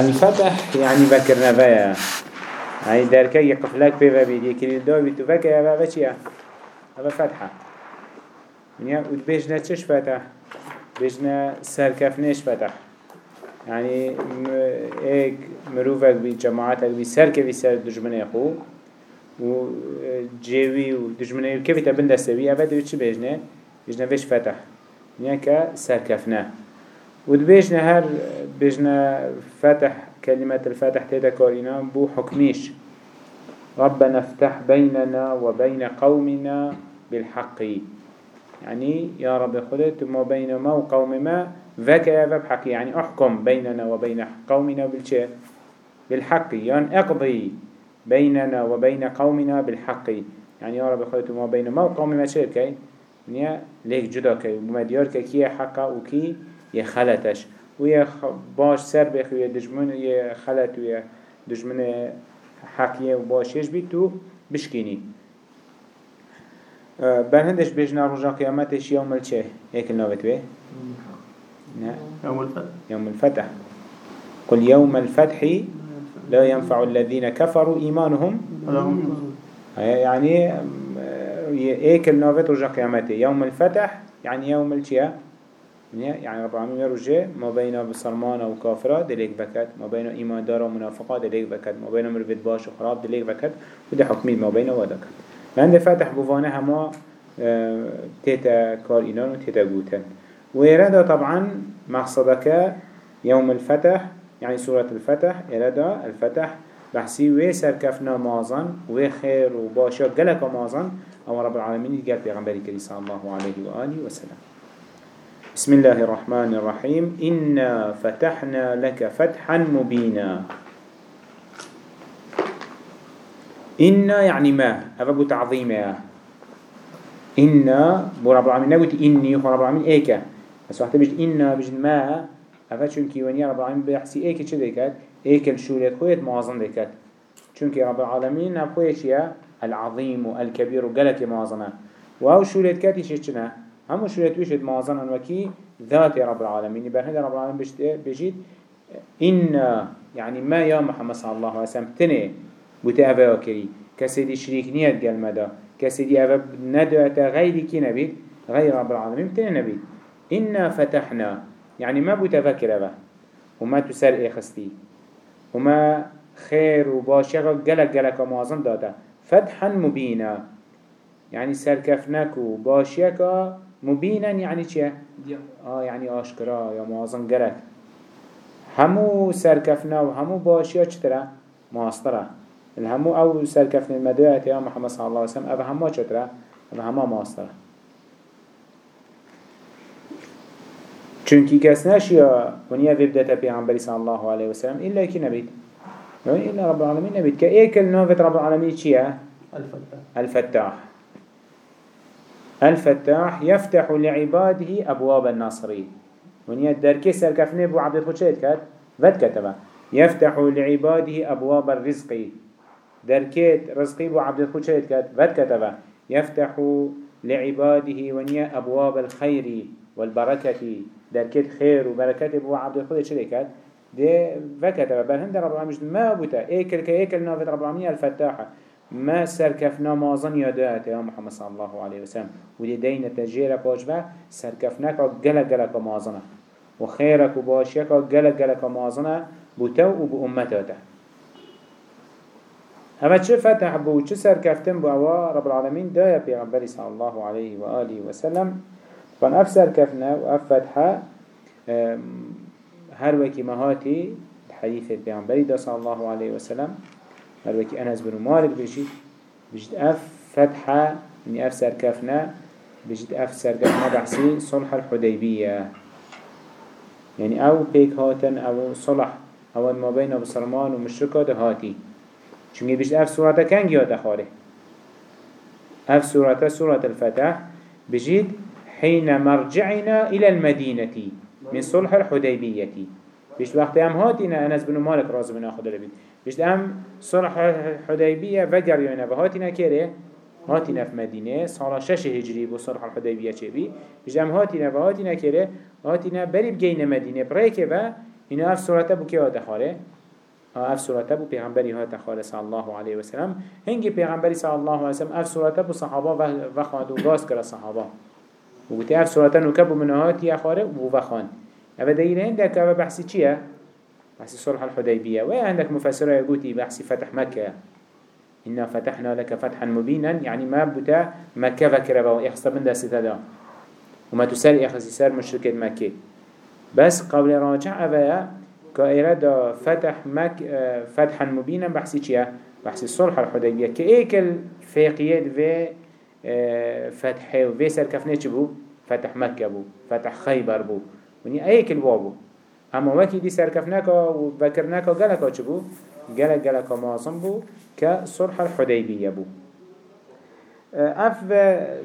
الفتح يعني بكر نفايا يعني دركا يقفلك بيفا بيدي كريل دو بيتو فكا يا بابا چيا هذا فتحة. يعني وتبيجنا تشش فتح؟ بيجنا سركفنيش فتح. يعني ايك مروفك بي جماعتك بي سركفي سر دجمنه خو. و جيوي و دجمنه كيف تبن دستوي ابدا چه بيجنا بيجنا فيش فتح. يعني كسركفنه ودبيجنا هر بيجنا فتح كلمة الفتح تيدا كارينا بو حكميش. ربنا افتح بيننا وبين قومنا بالحق. يعني يا رب خدت ما بين ما وقوم ما يا بحق. يعني احكم بيننا وبين قومنا بالشيء بالحق. يعني اقضي بيننا وبين قومنا بالحق. يعني يا رب خدت ما بين ما وقوم ما شيء كي؟ ليك جدا كي؟ وما ديار كي حقا وكي؟ يخلتش ويا باش سر بخ ويا دجمن ويا خلت ويا دجمن حقية وباشيش بيتو بشكيني أه برهندش بيجنا رجا قيامتش يوم الچه هيك النوبت بيه يوم الفتح يوم الفتح قل يوم الفتح لا ينفع الذين كفروا إيمانهم يعني هيك النوبت رجا قيامته يوم الفتح يعني يوم الچه يعني رب العالمين يرجع ما بين بسلمان وكافرة دليك بكت ما بين إيمان دار ومنافقة دليك بكت ما بين مرفد باش وخراب دليك بكت وده حكمي ما بين ودكت لأن فاتح بفانه هما آه، تيتا كار إينان وتيتا قوتن ويردا طبعا مقصدك يوم الفتح يعني سورة الفتح إرادة الفتح بحسي وي سركفنا مازن وي خير وباشا قلق مازن أو رب العالمين يقال بيغنبري كريم صلى الله عليه وآله وسلم بسم الله الرحمن الرحيم. إنا فتحنا لك فتحا مبينا. إنا يعني ما؟ هذا بو تعظيمها إنا بو رب العالمين. نقول إني رب العالمين. إيكا بس وقت بجد إنا بجد ما هذا چونكي ونيا رب العالمين بيحسي إيكا چه ديكات إيكا الشوليات خويت معظم ديكات چونكي رب العالمين هبخويت يا العظيم والكبير وقالك معظمه وهو شوليات كاتي شيء همو شوية ويشد موازن وكي ذات رب العالمين بهذا رب العالمين بجيد إن يعني ما يا محمد صلى الله عليه وسلم تني بتأبا وكري كسيدي شريك نيت قال مدى كسيدي أبا ندعت غيري كي نبي غير رب العالمين تني نبي إنا فتحنا. يعني ما بتفكر أبا وما تسر إخستي وما خير وباشر قلق قلق موازن داتا فتحا مبينا يعني سركفنك وباشيك مبينا يعني چه؟ آه يعني آشكرا يا موازن قرك همو سركفنا و همو باشيا چترا ماسترا. الهمو أو سركفنا المدوية يا محمد صلى الله عليه وسلم أو همو چترا أو همو ماسترا. چونكي كس ناشيا ونيا في پیغمبری صلى الله عليه وسلم إلا كي نبيت إلا رب العالمين نبيت كأيكل نوفت رب العالمين چيا الفتاح. الفتاح. الفتاح يفتح لعباده أبواب النصري ونيا الدركي سركفني بو عبد الخشيد كات؟ فد كتبه. يفتح لعباده أبواب الرزق. دركيت رزقي بو عبد الخشيد كات؟ فد كتبه. يفتح لعباده ونيا أبواب الخير والبركة. دركيت خير وبركة بو عبد الخشيد كات؟ دي فكتبه بل هند رب العالمين ما بوتا. إيكل كإيكل نافت رب العالمين الفتاحة. ما سركفنا مازن يادات يا محمد صلى الله عليه وسلم ودي دين تجير باجبا سركفناك قلق قلق مازنه وخيرك وباشيك قلق قلق مازنه بتو وبأمتاته اما چه فتح بو چه سركفتن بو رب العالمين دا يا پیغمبر صلى الله عليه وآله وسلم فان اف سركفنا و اف فتحه هر وكي مهاتي الحديث البيعنبري دا صلى الله عليه وسلم هر أنس بن مالك بجيت بجيت أف فتحة من أف سركفنا بجيت أف سركفنا بحسي صلح الحديبية يعني أو بيك هاتن أو صلح أو ما بين أبو سلمان ومشركة هاتي چونكي بجيت أف سورة كان جياد خاره أف سورة سورة الفتح. بجيت حين مرجعنا إلى المدينة من صلح الحديبية بجيت وقت أم هاتنا أنس بن مالك راز بن أخذ لبيت بجد ام صلح حديبية وگر يونا بهاتنا كره هاتنا في مدينة صار شش هجري بو صلح الحديبية چه بي بجد ام هاتنا وهاتنا كره هاتنا بري بجينا مدينة بريكه و إنه أف سورة بو كي هاتا خاله أف سورة بو پیغمبری هاتا خاله صلى الله عليه وسلم. هنگي پیغمبری صلى الله عليه وسلم أف سورة بو صحابة وخواد وغاز كرا صحابة. وقلت أف سورة نكب من هاتي خاله ووخان أبا دليل هندك أبا بحثي چيه؟ بحثي صلح الحديبية. ويا عندك مفسرة يقولي بحثي فتح مكة؟ إنا فتحنا لك فتحا مبينا يعني ما بتا مكة فكرة من دست هذا وما تسال إخصى سر مشركة مكة. بس قبل راجع أبايا كإرادة فتح مك فتحا مبينا بحثي چيا؟ بحثي صلح الحديبية. كإيك الفاقيات في فتح وفي سركفنة بو فتح مكة بو فتح خيبر بو. وني أيك الوابو اما وكي دي سركفناك وبكرناك وقالك چبو قالك قالك معظم بو؟ كصلح الحديبية بو اف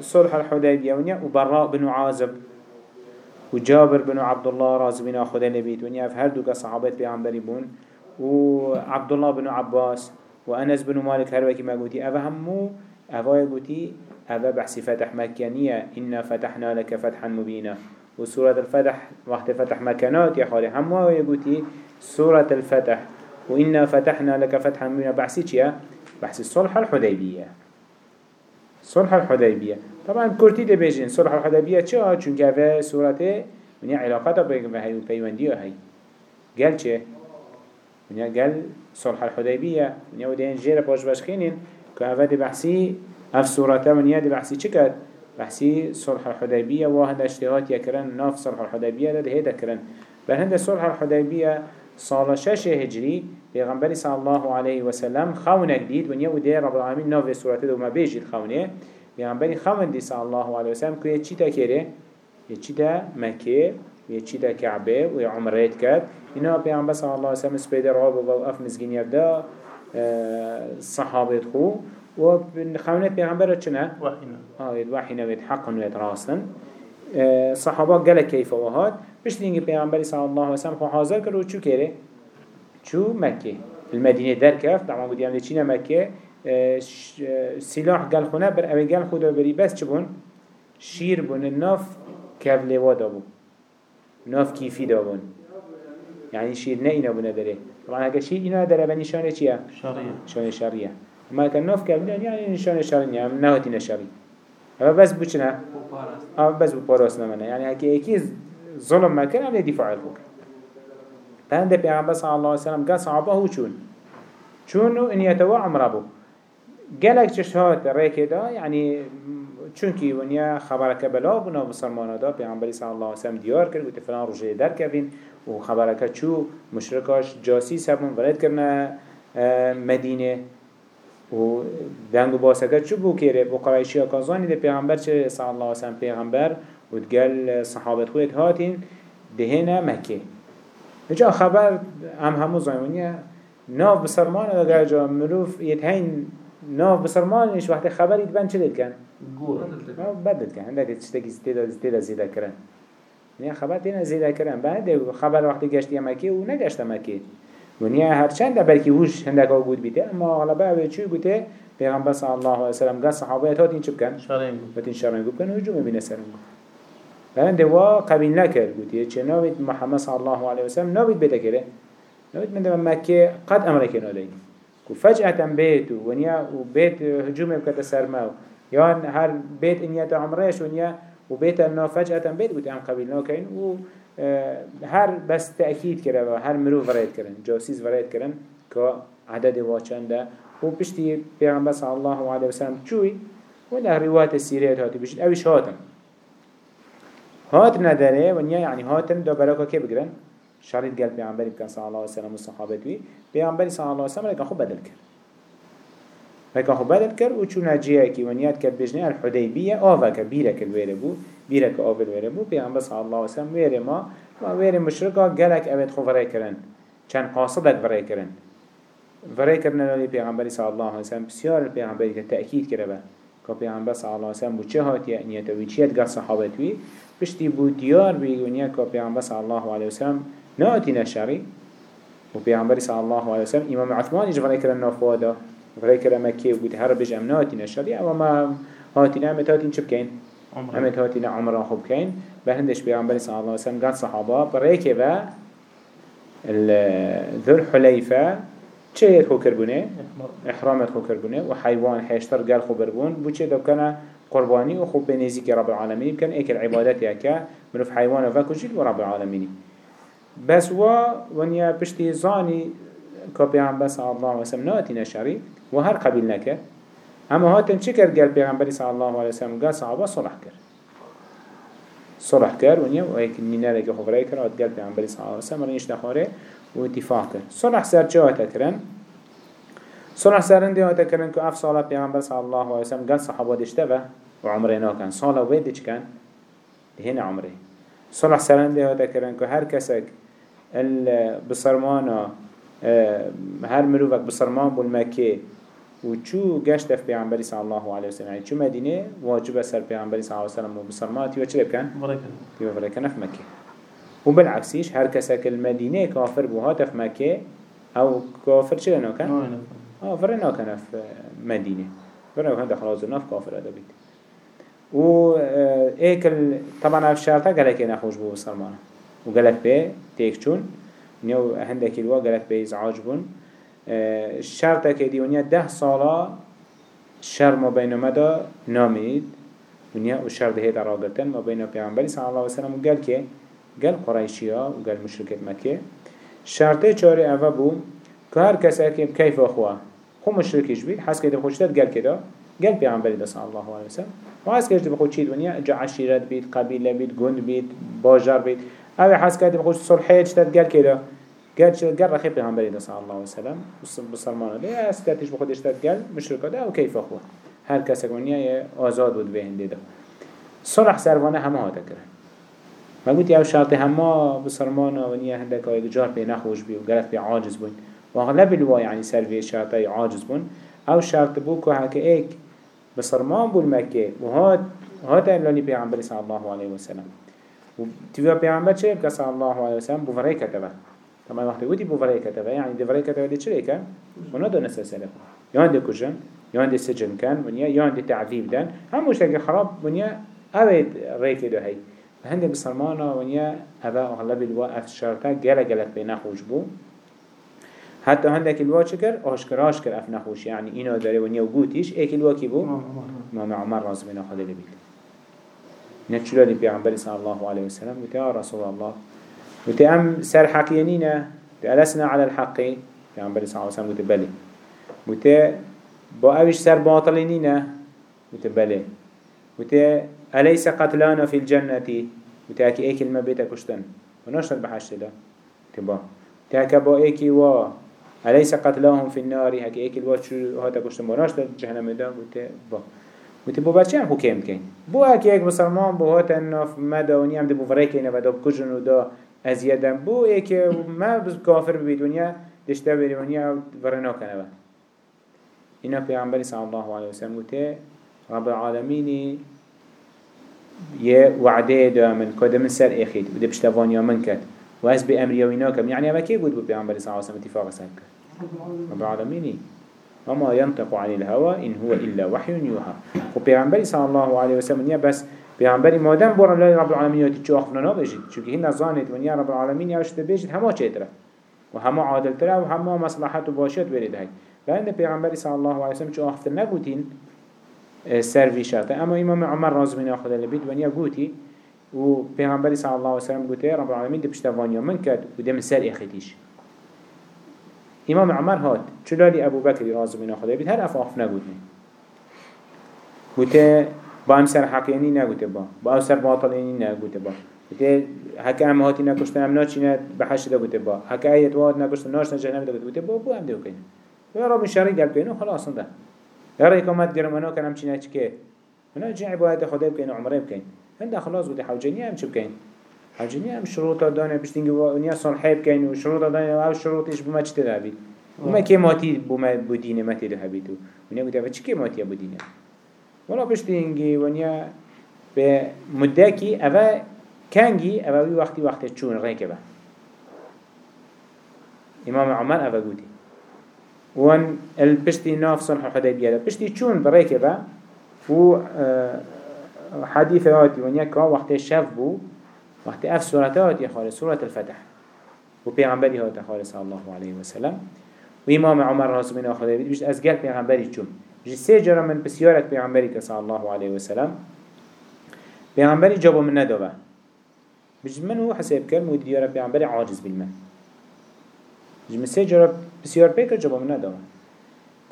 صلح الحديبية ونيا وبراء بن عازب وجابر بن عبد الله راز بن خدا نبيت ونيا اف هردو كصحابات بيعنبري بون وعبد الله بن عباس وأنس بن مالك هروكي ما قوتي أفا همو أفا يقوتي أفا بحثي فتح مكانية إنا فتحنا لك فتحا مبينا وسورة الفتح وقت فتح مكانات يا خالي همو يقولي سورة الفتح. وإنا فتحنا لك فتحا مبينا. بحثي چيا بحثي صلح الحديبية. صلح الحديبية. طبعا كورتي دي بيجين. صلح الحديبية چا چون كافة سورة من علاقات بيجن هاي وبيواندية هاي قال چه؟ من قال صلح الحديبية. من يودين جيرا باش باش خينين كافة دي بحثي اف سورة من يدي بحثي چكت بحثي صلح الحديبية واحد اشتغات يكرن ناف صلح الحديبية ده هيدا كرن بل هند صلح الحديبية صال شش هجري پیغمبر صلى الله عليه وسلم خونه جديد ونيا ودي رب العالمين ناف سورة ده وما بيجي الخونه پیغمبر خون دي صلى الله عليه وسلم كوية چي تا كره يچي تا مكة ويچي تا كعبه وعمرات كد إنه پیغمبر صلى الله وسلم سبيد راب وقف مزگين يبدا صحابه خو. و خونه پیغمبر چنه؟ وحينا آه الوحي نويد حق نويد راستن صحابه قال كيف وهاد بش دينجي پیغمبر صلى الله عليه وسلم خو حاضر کرد چو كره؟ چو مكة المدينة در كف طبعا قد يعمل چينا مكة سلاح قال خونه بر اوه قال خدا بري بس چبون؟ شير بون. الناف كابلوا دابو. ناف كيفي دابون. يعني شير نئنا بنا داره. طبعا هكا شير إنا داره بنشانه چيه؟ شرعية شانه شرعيه ما كان نوف كابلين يعني نشان شرعي يعني نهاتي نشري هذا بس بوشنا. آه بس بپاراس نمنه يعني هكي أكي ظلم ما كان عمل دفاع الحق فهند پیغمبر صلى الله عليه وسلم قال صحابه هو چون چونو إن يتوى عمره بو قالك چشهات ريكي دا يعني چونكي ونيا خبرك بلا بنا بسلمان دا پیغمبر صلى الله عليه وسلم ديار کرد گوته فلان روشه در کبین و خبرك چو؟ مشرکاش سبون ورد کرنا مدینه. و دنگ باسکه چو بو کره بو قرائشی ها کازانی ده پیغمبر چه صلی الله وسلم پیغمبر؟ و دگل صحابت خود هاتین دهنه مکه. نجا خبر هم همو زایمونیه. ناف بسرمان اگر جا مروف يتهين ناف بسرمان إيش وقت خبر يتبان چه دید کن؟ بدد کن هنده زيادة زيادة زيادة کرن. نه خبر تینا زیده کرن. بعد خبر وقتی گشتی مکی و نگشت مکی ونیا هر چند برکی وش هندک أو بود بیته اما غالبا اوه چوی بوده؟ پیغمبر صلی الله علیه وسلم قال صحابه هاتین چه بکن؟ شرعين بتین شرعین بکن و هجوم بین سرم بلند وا قبیل نکر بودی چه نوید محمد صلی الله علیه وسلم نوید بیته کره نوید من دم مکه قد امریکا نولین کو فجأة بيت ونيا وبيت هجوم بكت سرما يان هر بيت إن يتا عمريش ونيا وبيت إنه فجأة بيت قلت أم قبيل نوكين و هر بس تأكيد كره و هر مرو وريد كرن جاسيس وريد كرن که عدد واچنده و پشتی پیغمبر صلی الله علیه وسلم چوی و ده روایت سیریت هاتی بشید. اوش هاتن. هات نداره و نیا یعنی هاتن دو براکا که بگرن شريط قال پیغمبر بکن صلی الله علیه وسلم و صحابت وی پیغمبر صلی الله علیه وسلم لکن خوب بدل کرد. لكن خو بدل كر و چون جيه كي ونيات كر بجنه الحديبية آفا كر بيرا كر ويره بو كر آفا ويره بو بيان بس الله وسلم ويره ما ما ويره مشركا قلق اوید خو فرای کرن. چند قاصدك فرای کرن. فرای کرن لولي پیغمبری صلی الله علیه وسلم بسیار پیغمبری که تأکید کرده با که پیغمبر صلی الله علیه وسلم بو چه هاتیه نیتا وی چیت گر صحابت وی پشتی بو دیار بی ونیا که پیغمبر صلی الله علیه وسلم ناتی نشری. و پیغمبری صلی الله علیه وسلم امام عثمان اجا فرای کرن نافوادا فرای کرن مکی و بود هر بج ام ناتی نشری. اما ما هاتینا امت هاتین چه بکن؟ عمره همه هاتینا عمره خوب کن به هندش پیغمبر صلی الله علیه وسلم قد صحابه برای که و ذو الحليفة چه يدخو كربونه إحرام يدخو كربونه وحيوان حيشتر قال خو بربون بو چه دو كان قرباني وخو بنزيك رب العالمين كان ايك العبادات يكا منو في حيوان وفاكو جيد ورب العالمين بس و ونيا بشتي زاني كبيان بس الله عليه وسلم ناتي نشاري وهر قبيل نكر اما هاتن چه كر قال بيغمبري صلى الله عليه وسلم؟ قال صحابة صلح كر صلح كر ونيا وهيك نينا لك خبري كر قال بيغمبري صلى الله عليه وسلم رنيش نخاره واتفاق كر صلح سر جا تكرن صلح سر اندي هاتا كرن كو اف صلاة بيغمبر صلى الله عليه وسلم قال صحابة دشتبه وعمرنا كان صلاة ويدش كان هنا عمره. صلح سر اندي هاتا كرن كو هر كسك البصرمانا هر مروفك بصرمان بول مكه و چو گشت اف پیغمبری صلی الله علیه وسلم. یعنی چو مدینه واجب سر پیغمبری صلی الله علیه وسلم و بسرماتی و چه بکن؟ تی بفرکن اف مکه و بالعکسیش هر کسی که المدینه کافر بو هات اف مکه أو کافر چه ناکن؟ آه فر ناکن اف مدینه. فر ناکن دخل ناف کافر ادا بید و ایکل طبعا اف شرطه گلک نخوش بو بسرمانه و گلک به تیک چون. نيو هندك الوا قالت بيز عاجبون شرطه که دیونیا ده سالا شر ما بین مدى نامید. ونیا و شر ده را گرتن ما بین پیامبری صلی الله علیه و سلم قال که؟ قال قریشیا و قال مشرکت مکه. شرطه چاره اوه بو که هر کسی که کیف اخوه خو مشرکش بید حس که خوشتت قال کدا قال پیامبری صلی الله علیه و سلم. و حس که بخود چید ونیا جا عشیرت بید قبیله بید گند بید باجر بید. اوه حس که بخود صلحه چتت قال کدا قال شو قال رخي پیغمبر ده صلى الله عليه وسلم بسلمان ده اسكتش بخودش داد قال مشركة. ده أو كيف أخوة؟ هر کس کنیه آزاد بود به هنده ده صلح سروانه همه تکرن ما قلت أو شرط همه بسلمان و نیه هنده که جار پی نخوش بی و پی عاجز بون. و اغلب الوا يعني سروي شرطي عاجز بون. أو شرط بو که هكا ايك بسلمان بول مكه و هاد هاد اللي پیغمبر صلى الله عليه وسلم و تبقى پیغمبر چه؟ صلى الله عليه وسلم بفره كتبه طبعا وقتی ودی بوفره كتبه يعني دفره كتبه دي چرا كان ونادو نسلسله يان دي كجن يان دي سجن كان ونيا يان دي تعذيب دان هم مشتاق خراب ونيا اوید ریک دو هی هنده بسلمانا ونيا هبا اغلب الوقت شرطه گله گلت بي نخوش بو حتى هندك الوا شكر اشكر اشكر اف نخوش يعني اینا داره ونيا وقوتيش ايك الوا كي بو ما عمر راز بنا خلال بيت نتشلال البيعنبري صلى الله عليه وسلم وتيا رسول الله وتأم سر حقينينا ألسنا على الحق يعني صلى الله عليه وسلم متبلي وت با أوش سر باطلينينا متبلي وت أليس قتلانا في الجنة؟ وتأكي ايك كلمة بيتا كشتن. ونشتر بحشت ده. تأكي با ايكي وا أليس قتلاهم في النار؟ هكي ايك الوا شو هاتا كشتن. ونشتر جهنم ده. وت با وتي بو بچه هم حكيم كين. بو أكي ايك بسرمان بو هاتا انف مدى وني هم دي بو فريكين ودا بكجن ازیادم بو که ما بس کافر بی دنیا دشته بری دنیا ورنا کنه اینا پیامبری صلی الله علیه وسلم گوته رب العالمین یه وعده دا من کده من سر اخید و ده بشتوانیا من کد و از به امری و اینا کم. یعنی اما کی بود بو پیامبری صلی الله علیه وسلم اتفاق سر کد رب العالمین. وما ينطق عن الهوى إن هو إلا وحي يوحى وبيغمبري صلى الله عليه وسلم بس پیامبری مادم برن لای رب العالمین یاتی چه آخفنا نبجید چونکه هی نزانید و نیا رب العالمین یاشت بجید همه چه تره. و همه عادل تره و همه مصلحت و باشد برید هی و هند پیغمبری صلی الله علیه وسلم چه آخفت نگوتین سروی شرطه. اما امام عمر راز من آخده لبید و نیا گوتی و پیغمبری صلی الله علیه وسلم گوته رب العالمین دی پشتوانیا من کرد و دی من سر اخیتیش امام عمر هات چلالی ابو بکری راز من آخده لبید هر افاقف نگوتین گوته با هم سر حقیانی نگوته با. با هم سر باطلینی نگوته با. گوته هکه هم هاتی نکشتن هم ناچینه به حش ده گوته با. هکه ایت واد نکشتن ناش نجهنم ده گوته با بو هم ده کنه یا من شرعی گل کنه خلاص ده یا را اقامت گرمانو کنم چینه چکه من جن عبادت خدا بکنه عمره بکنه هنده خلاص گوته حوجنی هم چه بکنه حوجنی هم شروط دانه بشتینگی و نیا صلحه بکنه و شروط دانه أو شروطش بما چه ده بید وما كي ماتي بما بدينه ماتي ده بيتو ونيا قلت أفا كي ماتي بدينه ولا بشتينجي ونيا بمدكي أفا كانجي أفا وي وقتي وقت تشون ريكبه إمام عمر أفا قوتي وان البشتي ناف صلح الحديبية بشتي تشون بريكبه و حديثاتي ونيا كا وقت الشاف بو وقت أف سورتات يا خالي سورة الفتح و پیغمبری ها تخار صلی الله علیه و سلم و امام عمر رازو من آخده بید بشت از گل سه جرا من بسیارت پیغمبری که صلی الله علیه و سلم پیغمبری جابو من ندابه بشت من هو حساب کرد مود دیاره پیغمبری عاجز بالمن بشت من سه جرا بسیار پیکر جابو من ندابه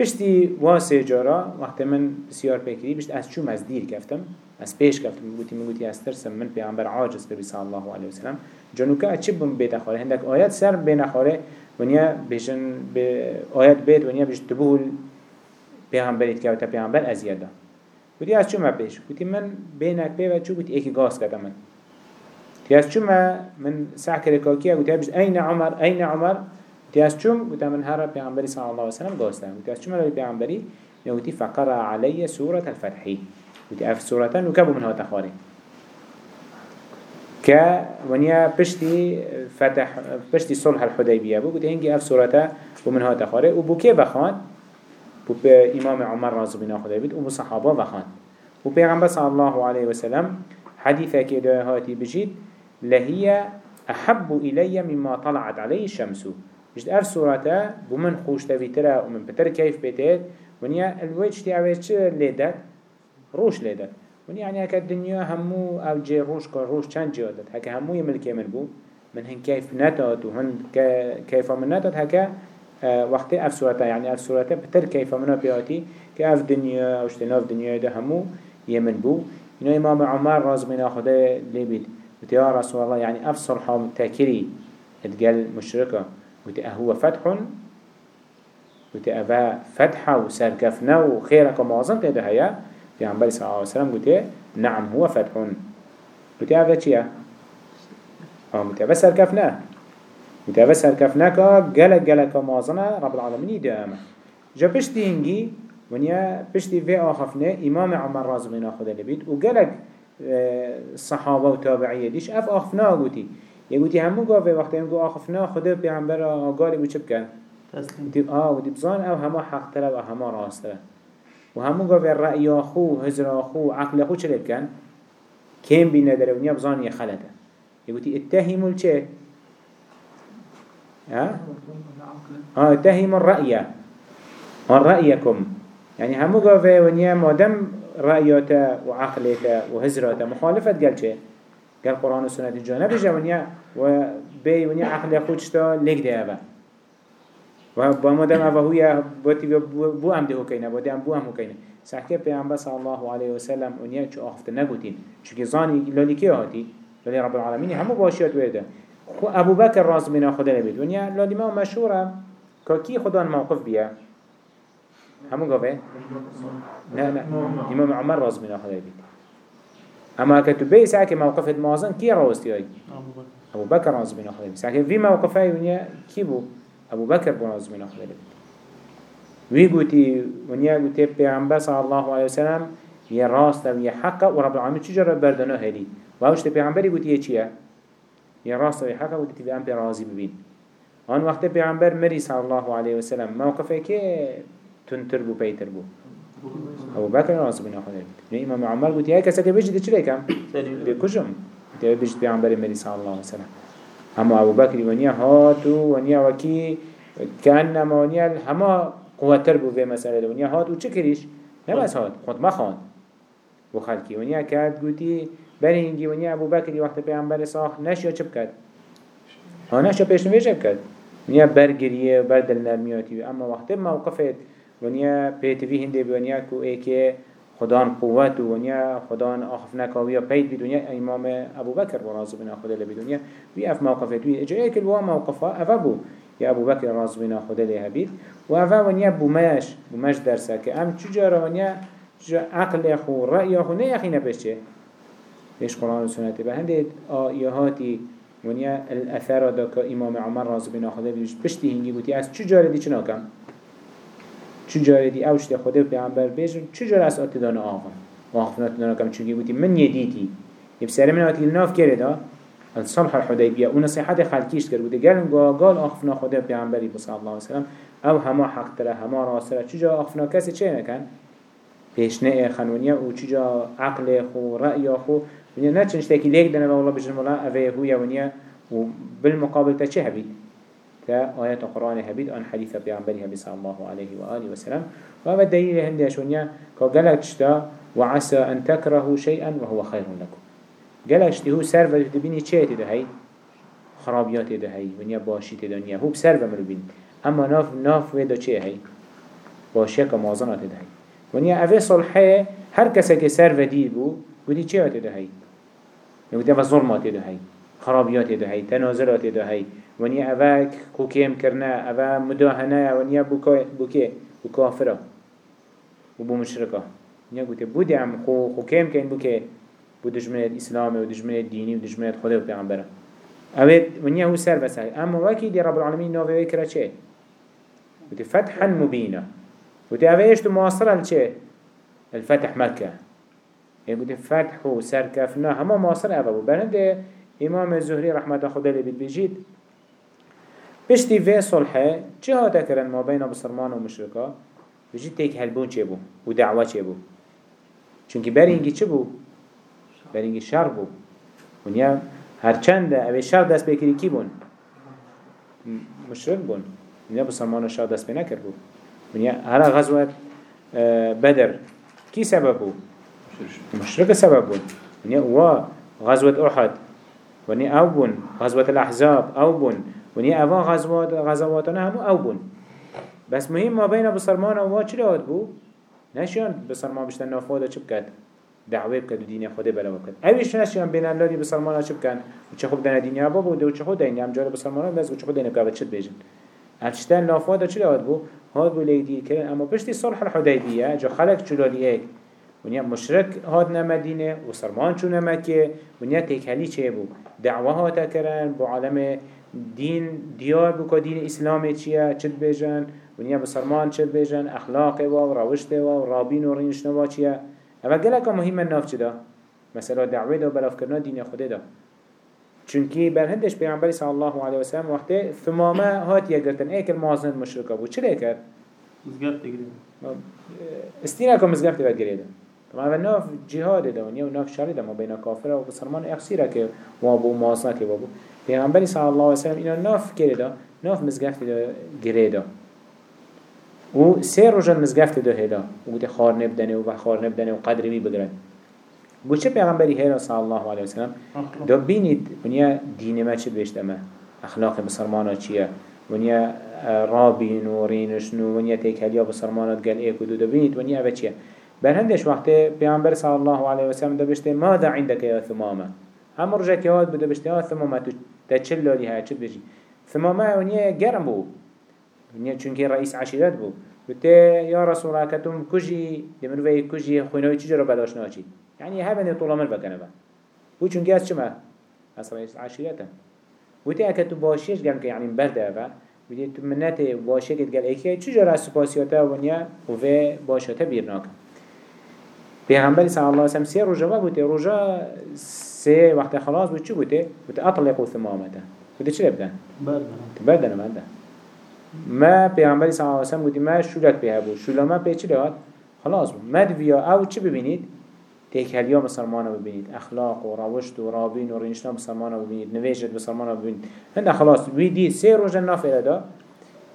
بشتی واسه جارا وقت من بسیار پیکری بشت از چوم از دیر کفتم از پیش کفتم میگوتی میگوتی از ترسم من پیغمبر عاجز بی صلی الله علیه وسلم جنوکا اچی بم بیت خاره هندک آیت سر بین خاره ونیا بیشن به آیت بیت ونیا بیش تبول پیغمبریت که و تا پیغمبر ازیاد داد گوتی از چوم پیش؟ گوتی من بینک پی و چو گوتی ایکی گاز کردم من. تی از چوم من سعکر کاکیه گوتی بیش این عمر این عمر. تی از چوم؟ گوتی من هر پیغمبری صلی الله علیه وسلم گاز دادم گوتی از چوم لوی پیغمبری گوتی فقرا علی سورة الفتحی گوتی اف سورة نکبو من ها تخاری که ونیا پشتی فتح پشتی صلح الحدیبیه بو گوتی هنگی اف سورة ومن ها تخاره و بو بخوان بو امام عمر رازو بنا خدا بید و صحابه بخوان و پیغمبر صلی الله علیه وسلم که ده هاتی بجید لهي أحب إلي مما طلعت عليه الشمس. بجد أف سورة بمن خوش تفيترا ومن بتر كيف بيتت ونيا الوجه تي چه ليدت روش ليدت ونيا يعني هكا الدنيا همو أو جي روش كار روش چند جادت هكا همو يملكي من بو من هن كيف نتات وهن كيف من نتات هكا آه وقت أف سورة يعني أف سورة بتر كيف منا بياتي كأف دنيا أو اشتناف دنيا ده همو يمن بو. إنه إمام عمر راز من أخده لبيد وتي يا رسول الله يعني أفصل حام تاكري اتقال مشركة وتي أهو فتح وتي أبا فتحة وسرقفنا وخيرك ومعظم تده هيا في عمبالي صلى الله عليه وسلم نعم هو فتح وتي أبا آه وتي أبا سرقفنا وتي أبا سرقفناك قلق قلق ومعظمة رب العالمين دائما جا بشتي هنجي ونيا بشتي في آخفنا إمام عمر رازو من أخذ لبيت وقلق الصحابة وتابعية ديش اف آخفنا قوتي يقولي همو قافة وقت يمكو آخفنا خده بيعنبر قالي بو چه بكن ودي آه ودي بزان أو هما حق تلا و هما راست تلا و همو قافة رأي أخو هزر أخو عقل أخو چه بكن كين بينا داره ونيا بزان يخلته يقولي اتهموا الچه ها؟ اتهموا الرأي رأيكم. يعني همو قافة ونيا مادم رأياته وعقلته وهزراته مخالفة قال چه؟ قال قرآن والسنة الجانب بجا ونيا وبي ونيا عقل خودشتا لك ده أبا وبمدام أبا هو بوتي بو أم ده كينا بودي أم بو أم كينا سحكي بيعنبا صلى الله عليه وسلم ونيا شو أخفت نقوتين شو كزاني لولي كي هاتي لولي رب العالمين همو باشيات ويدا أبو بكر راز من خدا نبيت ونيا لولي ما مشهورة كي خدا الموقف بيا همو قفه لا لا إمام عمر راز من أخذ بيت أما كتو بي ساكي موقف المازن كي راوستي هاي أبو بكر راز من أخذ بيت ساكي في موقفه ونيا كي بو أبو بكر راز من أخذ بيت وي قوتي ونيا قوتي بيعنبا صلى الله عليه وسلم يا راستا ويا حقا ورب العالمين چجرا بردنا هدي وهوش تبيعنبري قوتي يا يا راستا ويا حقا قوتي تبيعنبر رازي ببين آن وقت پیغمبر مری صلی الله علیه و سلم موقفه که تنتر بو بيتر بو. أبو بكر راس بنا خدا بيت إمام عمر قلت هاي كسك بيجي ده چلي كم بكجم ده بيجي بيعمر النبي صلى الله عليه وسلم أما أبو بكر ونيا هاتو ونيا وكي كأنما ونيا هما قوة تربو في مسألة ونيا هاتو چكريش نبس هات ما خان وخلقي ونيا كاد قلتي بري هنجي ونيا أبو بكر وقت بيعمر صاح نشيا چب كد ها نشيا بيش نويش كد ونيا برگريه وبردل نرمياتي أما وقت موقفت ونیا پیتوی هنده ونیا کو ایکه خدان قوت و ونیا خدان آخف نکاویا پید بی دنیا امام ابو بکر راز بنا خدا لبی دنیا وی اف موقفت. وی اجا ایکل وا موقفا افا بو. یا ابو بکر راز بنا خدا لی هبید و افا ونیا بومش بومش درسه که ام چجارا ونیا عقل خو رأی خو نه یخی نپشه بيش قرآن سنتی بهندي آيهاتي ونیا الاثار دا که امام عمر راز بنا خدا بیدوش پشتی هنگی بودی. از چو جاره دی چنا کم چو جاره دی اوشتی خدا و پیغمبر بیشن چو جاره از آت دان آقا؟ آقفنا دان دانا چونگی بودی؟ من یه به یه بسر من آتی ناف کرده. دا صلح الحدیبیه او نصیحت خلکیش کرد بوده. گرم گاگال آقفنا خدا و پیغمبری بسا الله وسلم او هما حق تره هما راست تره چو جا آقفنا کسی چه نکن؟ پیشنه خنونیه او چو جا عقل خو رأی خو. ونیا نه چنش تاکی لیک دنه والله بجرم الله اوه هو ونیا و بالمقابل تا چه هبید كآيات القرآن هبيد أن حديث بيعنبري هبي صلى الله عليه وآله وسلم وهذا الدليل هندي أشونيا كقالك تشتا وعسى أن تكرهوا شيئا وهو خير لكم قالك هو سرفة تبيني چه تدهي خرابيات تدهي ونيا باشي تدهي هو بسرفة مروبين أما ناف ناف ويدا چه هي باشي كمازنة تدهي ونيا أفي صلحة هر كسا كسرفة دي بو ودي چه تدهي يعني ودي ظلمات تدهي خرابيات تدهي تنازلات تدهي ونیا اوه کوکیم کرنه اوه مداهنه ونیا بوکه بکافره و بو مشرکه ونیا گوته بودی هم خو کوکیم کن بوکه؟ بو دجمنت اسلام و دجمنت دینی و دجمنت خدا و پیغمبره اوه ونیا هو سر بسه اما وکی دی رب العالمین نوه کرا چه؟ گوته فتحا مبینه گوته اوه اشتو معاصره چه؟ الفتح مكة يقول فتح وسركفنا هما معاصر أبا بو برند إمام الزهري رحمة خدا اللي بيجيد پشتی وی صلحه چه ها تکرن ما بین بسرمان و مشرکا؟ بجید تیک هلبون چه بو و دعوه چه بو چونکه بر اینگی چه بو بر اینگی شر بو ونیا هرچنده اوی شر دست بکری کی بون؟ مشرک بون. ونیا بسرمان و شر دست بی نکر بو ونیا هر غزوه آه، بدر. کی سبب بو مشرک سبب بون. ونیا و غزوة أحد. ونیا أو بون. غزوة الأحزاب أو بون. ونیا اوان غزوات غزواتنا همو أو بون. بس مهم ما بین بسرمان و چی لاد بو؟ نشیان بسرمان بشتن نافاده چی بکد؟ دعوه بکد و دین خود بلا بکد. اویش نشیان بین اللادی بسرمان چی بکن؟ و چه خوب دن دینی ابا بود و چه خود دینی هم جار بسرمان بس و چه خود بکد چی بیجن. افشتن نافاده چی لاد بو؟ هاد بو لیدی کرن اما پشتی صلح الحدیبیه جا خلق چلالی ایک ونیا مشرک هاد نمدینه و سرمان چون نمکه ونیا تکهلی چه بو دعوه ها تکرن بو عالم دین دیار بو که دین اسلام چیه؟ چت بیجن و نیا بسرمان چت بیجن اخلاق و روشت و رابین و رینش نوا چیه؟ اما گله که مهم ناف چه دا؟ مثلا دعوه دا بلاف کرنا دین خود دا. چونکی بر هندش پیامبری صلی الله علیه و سلم وقتی ثمامه هات یگرتن ایکل مازند مشرکا بود. چه کرد مزگفت گرید استینا که مزگفت بد گریده. طبعا ناف جهاد دا و ناف شر دا ما بین کافر و بسرمان اخسیره که وابو مازنه که وابو پیغمبری صلی الله و سلم اینا ناف کرده ناف مزگفت دا گریده و سه روزا مزگفت دا هدا. و گوته خار نبدنه و خار نبدنه و قدری بی بگرد. بو چه پیغمبری هیرا صلی الله علیه و سلم دا بینید ونیا دین ما چه بیشت اما اخلاق بسرمانا چیه؟ ونیا رابین و رینش نو ونیا تیکلیا بسرمانات گل ایکو دو دا بینید ونیا اوه چیه؟ بر هندش وقت پیغمبر صلی الله علیه و سلم دا بشته ماذا عندك یا ثمامة؟ هم رجع كهاد بده بشته ثمامة تو تچل لالي ها چه بجي ثمامة ونیا گرم بو ونیا چونکه رئیس عشیرت بو بته یا رسول الله کتم کجی دمر وی کجی خوینای چی جرا بلاش ناچی یعنی هبن طولامل بکنه با و چونکه از چما از رئیس عشیرته وتي أكتو باشيش قال يعني برده و بدي تمنات باشي قد قال إيكي چجرا سپاسياته ونيا وفي باشاته بيرناك پیغمبر صلی الله علیه و سلم سه روزه بود روزه سه وقت خلاص بود. چی بوده؟ بود اطلق ثمامته بود چی بدن بدن بدن ما پیغمبر صلی الله علیه و سلم گفتی ما شولت به بود شولما به چی داد خلاص بود. مد بیا أو چی ببینید؟ تکلیا مسلمان رو ببینید. اخلاق و روشت و رابین و رینشنا مسلمان رو ببینید. نویجت مسلمان رو ببینید. هنده خلاص. ویدی سه روزه نافره دا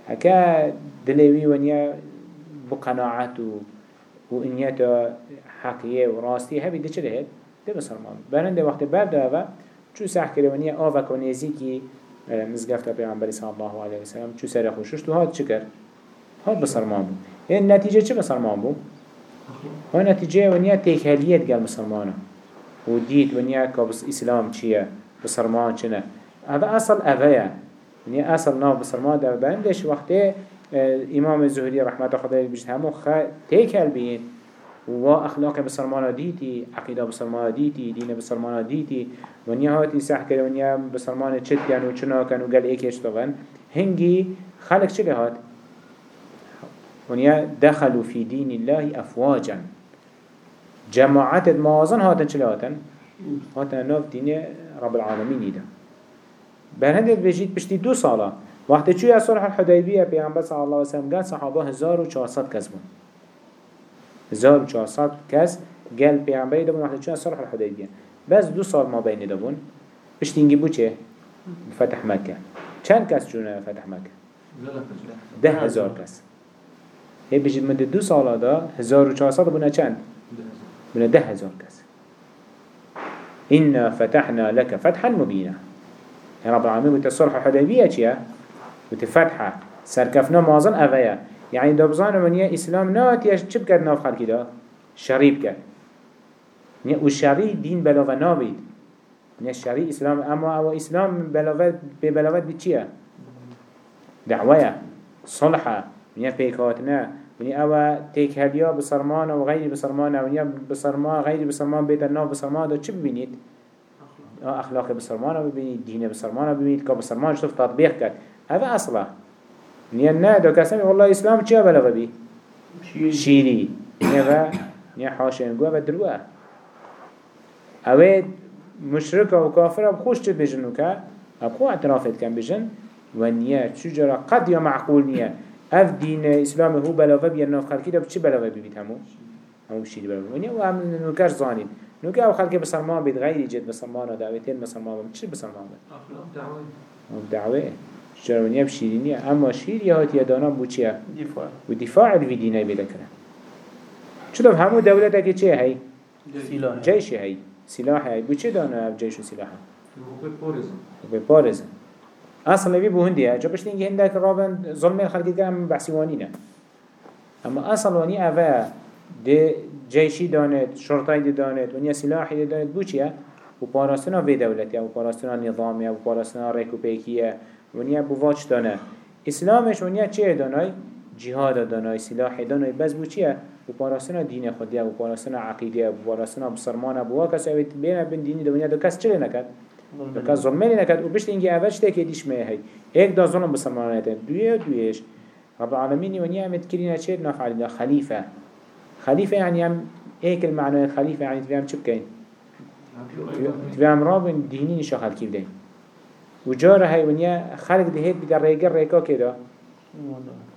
هکا دلوی ونیا بقناعت و و انیت حقیه و راستی هبی ده چه ده ده بسرمان برنده وقت برده و چو سح کرونی آوه کنیزی کی مزگفت پیغمبری صلی الله علیه وسلم چو سر خوشش تو هاد چه کرد؟ هاد بسرمان بود. این نتیجه چه بسرمان بود؟ ها نتیجه ونیا تکهلیت گل مسلمانه و دید ونیا که اسلام چیه؟ بسرمان چنه؟ هذا اصل اوه. ونیا اصل ناف بسرمان ده برندش وقتی امام زهری رحمت خدای بیشت همو خ تکل بین. و اخلاق بسرمانه دیتی عقیده بسرمانه دیتی دین بسرمانه دیتی. و نهاتی سح کرد و نیا بسرمانه چت کن و چنا کن و گل ایکش طبعا هنگی خلق چه هات و نیا دخلوا في دين الله افواجا. جماعات موازن هاتن چه هاتن هاتن ناف دین رب العالمین ایده. برهندت بجید بشتی دو ساله وقتی چوی از صلح الحدیبیه پیامبر صلی الله و سلم گفت صحابه 1400 کس بود. 1400 کس گل پیامبری دبون وقتی چوی از صلح الحدیبیه. بس دو سال ما بین دبون پشتینگی بو چه؟ فتح مکه. چند کس چونه فتح مکه؟ ده هزار کس. هی بجید مده دو ساله دا هزار و چهارصد بونه چند؟ بونه ده هزار کس. إنا فتحنا لك فتحا مبينا. رب العالمين وتصلح حديبية چيا وتفتحها سركفنا مازن أفيا يعني دبزان من إسلام نات يش چب كد ناف خلقي دا؟ شريب كد والشري دين بلاغة نابيد يعني الشري إسلام أما أو إسلام بلاغة ببلاغة بچيا دعوية صلحة. يعني بيكاتنا يعني أو تيك هديا بصرمان وغير بصرمان يعني بصرمان غير بصرمان بيت الناف بصرمان دا چب ببينيد أخلاق. بصرمان ببينيد دين بصرمان ببينيد كبصرمان شوف تطبيق كد هذا أصلا نیا نه دو کسمی والله إسلام چه بلغه بی؟ شیری نیا و نیا حاشنگو و دروه اوه مشرک و کافر اب خوش چه بجنو که اعترافت کن بجن و نیا چجورا قد یا معقول نیا اف دین اسلام هو بلغه بی ناف خلقی دا چه بلغه بی بیت همو؟ همو شیری بلغه و نیا و هم نوکش زانین. نوکه أو خلقی بسرمان بید غیری جد بسرمان دعوتین بسرمان بید چه بسرمان بید؟ دعوه شرونی هم شیرینی اما شیر یه هاتی دانا بو چیه؟ دفاع. و دفاع الوی دینه بیده کنه. چطور؟ همو دولت اگه چه هی؟ سلاح. جیش هی. سلاح هی. بو چه دانا هم جیش و سلاح هم؟ به پارزن اصلا بی بو هندی ها. جا پشت اینگه هنده که رابن ظلم خلقی که هم بحثی وانی نه. اما اصلا وانی اوه ده جیشی دانت شرطای ده و نیا سلاحی ده دانت بو چیه؟ و پاراستنا وی دولتی و پاراستنا نظامی و پاراستنا ریکوپیکیه ونیا بواج دانه. اسلامش ونیا چه دانای؟ جهاد دانای سلاح دانای. بس بو چیه؟ و پاراستنا دین خودیه و پاراستنا عقیده و پاراستنا بسرمانه بوا کس اوید بین بین دینی دنیا دو کس چلی نکد؟ دو کس ظلمه نکد. و بشت اینگه اول شته که دیش میه هی. ایک دا ظلم بسرمانه دویه دویش رب العالمین ونیا امت کرینه چه دا خلیفه. خلیفه يعني هم ايك المعنى الخليفة يعني تبهم چه بكين تبهم رابن ديني نشا خلقي بدين وجاره هاي ونيا خلق دهيت بدا ريقر ريكا كده.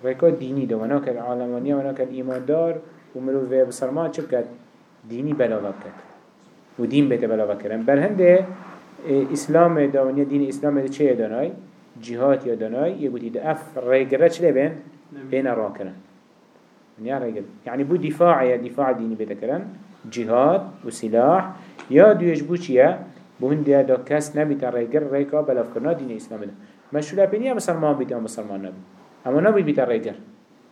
ريكا ديني ده وناك العالمانية وناك الإيمان دار ومرو في بسرمان چه بكت ديني بلاغة بكت ودين بيت بلاغة كرن بل هنده إسلام ده ونيا دين إسلام ده چه داناي جهات يا داناي يقولي ده اف ريقر چه بين؟ بين راكرن يعني بو دفاع يا دفاع ديني بيت كرن جهاد وسلاح. يا دويش بو چيه بون دیا دا کس نبیت ریگر ریکا بلاف کرنا دین اسلام ده مشهوله پینی مسلمان بیت مسلمان نبی. اما نبید بیت ریگر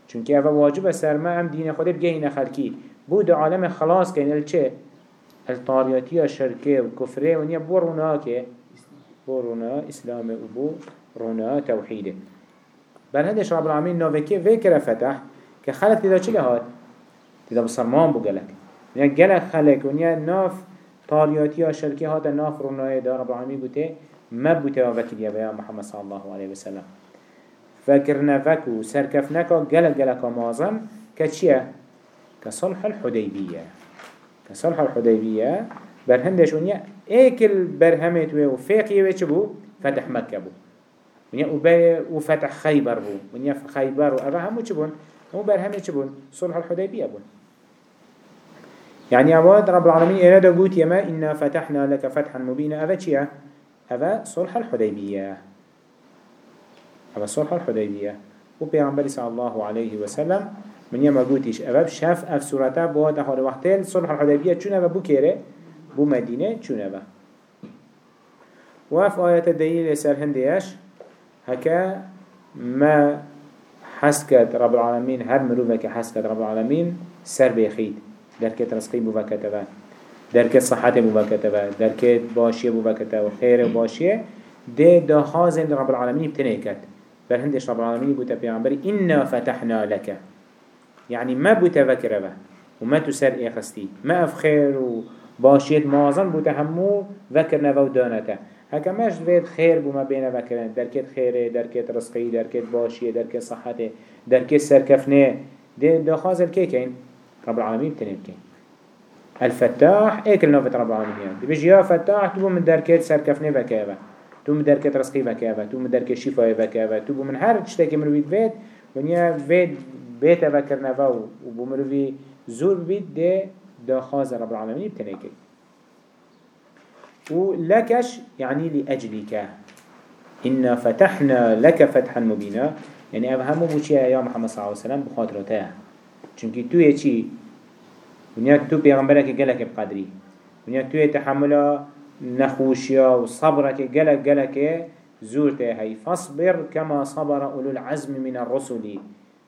چونکه اوه واجب سرما هم دین خود بگه خلکی بود عالم خلاص کن الچه الطاریاتی شرکه و کفره و نیا بورونا که؟ بورونا اسلام و بو رونا توحیده. بل هندش رب العالمین نوکه وکر فتح که خلق تدا چی لهات؟ تدا مسلمان بو گلک. نیا گلک خلق و نیا ناف طالياتي شركي هذا ناف رناية دا رب العالمين قلت ما بوتا وكل يا محمد صلى الله عليه وسلم فكرنا فكو سركفناكا قلق قلق مازن كتشيا كصلح الحديبية كصلح الحديبية برهندش ونيا ايكل برهمت وفاقية وچبو فتح مكة بو. ونيا وفتح خيبر بو. ونيا خيبر وأبا همو چبون همو برهمت چبون صلح الحديبية بون. يعني أواد رب العالمين إرادة قوت يما إنا فتحنا لك فتحا مبينا. أفا چيا؟ أفا صلح الحديبية. أفا صلح الحديبية. وبيعنبري صلى الله عليه وسلم من يما قوتيش أفا شاف أف سورتا بواد أخوار وقتين صلح الحديبية. چون أفا بو كيري؟ بو مدينة. چون أفا وف آيات الدليل سر هنديش هكا ما حسكت رب العالمين هر مروفك حسكت رب العالمين سر بيخيد دركت رزقي وكتبه دركت وكتبه دركت باشيه بو وكتبه خير باشيه ده ده خازن رب العالمين بتنيكت بل هندش رب العالمين بو تبيعنبري إنا فتحنا لك يعني ما بو تفكر به وما تسر إيخستي ما أفخير وباشيت مازن بو تهمو ذكر نفو دانته. هكا ماش دوید خير بو ما بين وكرن دركت خيره دركت رزقي دركت باشيه دركت صحته دركت سركفنه ده ده خازن كي كين رب العالمين بتنبكي الفتاح إيك النوفة رب العالمين يعني. بيجي يا فتاح تبو من دركات سركفني بكابة تو من دركات رزقي بكابة تو من دركات شفاء بكابة تو من هر تشتكي مروي بيت ونيا بيت بيت بكرنا فاو وبمروي زور بيت ده ده خاز رب العالمين بتنبكي ولكش يعني لأجلك. إنا فتحنا لك فتحا مبينا. يعني أبا همو بوشي يا محمد صلى الله عليه وسلم بخاطر تاه چونكي تو يچي ونيا تو بيغمبرك قلق بقدري ونيا تو يتحمل نخوشيا وصبرك قلق قلق زورته هاي فاصبر كما صبر أولو العزم من الرسل.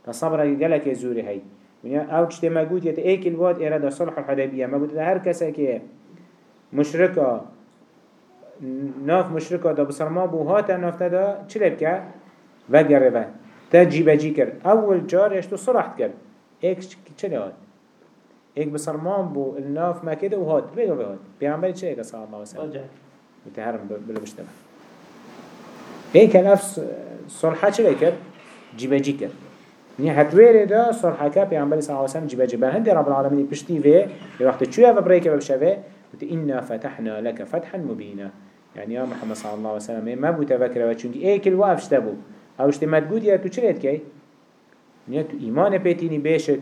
فصبرك قلق زوري هاي ونيا أو چته قلت يت ايك الواد إرادة صلح ما قلت هر كسا كيه مشركة ناف مشركة دا بسرما بو هاتا نافتا دا چلب که وگر و تا جیبه جی کرد. اول جار یشتو صلحت کرد. ایک چلی هاد ایک بسرمان بو الناف ما كده و هات بيدو بهاد پیغمبر چه ایک صلی اللہ وسلم متحرم بلو بشتبه ایک الاف صلحه چلی کرد جیبه جی کرد. نی هتویره دا صلحه که پیغمبر صلی اللہ وسلم جیبه جی هندی رب العالمین پشتی و وقت چویا و بریکه بشوه قلت إنا فتحنا لك فتحا مبينا. يعني يا محمد صلى الله عليه وسلم ما بو تفكر وچونك كل واقف شتبو أو اشتمت قود يا تو چلت كي نيا تو إيمان بيتيني بيشك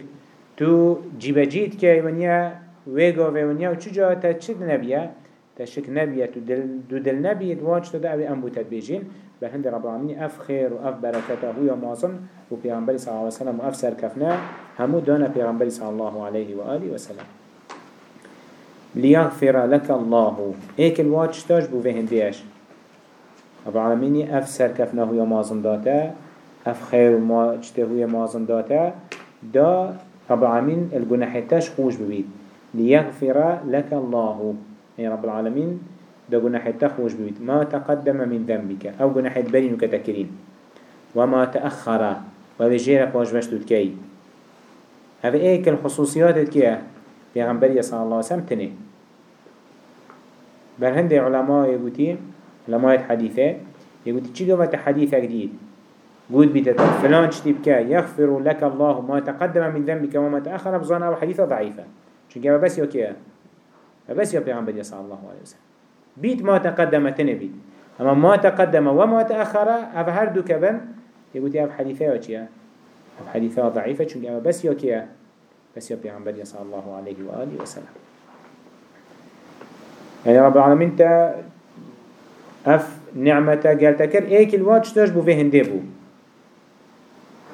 تو جيبه جيت كي ونيا ويغو ونيا وچجا تا چد نبيا تشك نبيا تو دل, دو دل نبيا دواج تدا أو انبو تدبيجين بل هند رب العالمين اف خير و اف بركته هو مازن و پیغمبر صلى الله عليه وسلم و اف سركفنا همو دانا پیغمبر صلى الله عليه وآله وسلم ليغفر لك الله ايك الواج تاج بو فهن ديش رب العالمين اف سركفنا هو مازن داتا اف خير ما اجته هو مازن داتا دا رب العالمين الجناح تاش خوش ببيت ليغفر لك الله يعني رب العالمين دا جناح تخوش ببيت ما تقدم من ذنبك أو جناح برين كتكرين وما تأخر وبجيرك واجبش تتكي هذا ايك الخصوصيات كيه پیغمبر صلى الله عليه وسلم تنه بل هند علماء يقولي علماء الحديثة يقولي چي قوة حديثة جديد قود بيتا فلان شتبك يغفر لك الله ما تقدم من ذنبك وما تأخر. بظن أو حديثة ضعيفة. قوة بس يوكي. بس يا پیغمبر صلى الله عليه وسلم. بيت ما تقدم تنبيت أما ما تقدم وما تأخر أف هر دو كبن يقولي أف حديثة وچيا أف حديثة ضعيفة. شو قوة بس يوكي. بس يا پیغمبر صلى الله عليه وآله وسلم. يعني رب العالمين تا أف نعمتا قال تكر. إيك الواج تاش بو فيه هنده بو.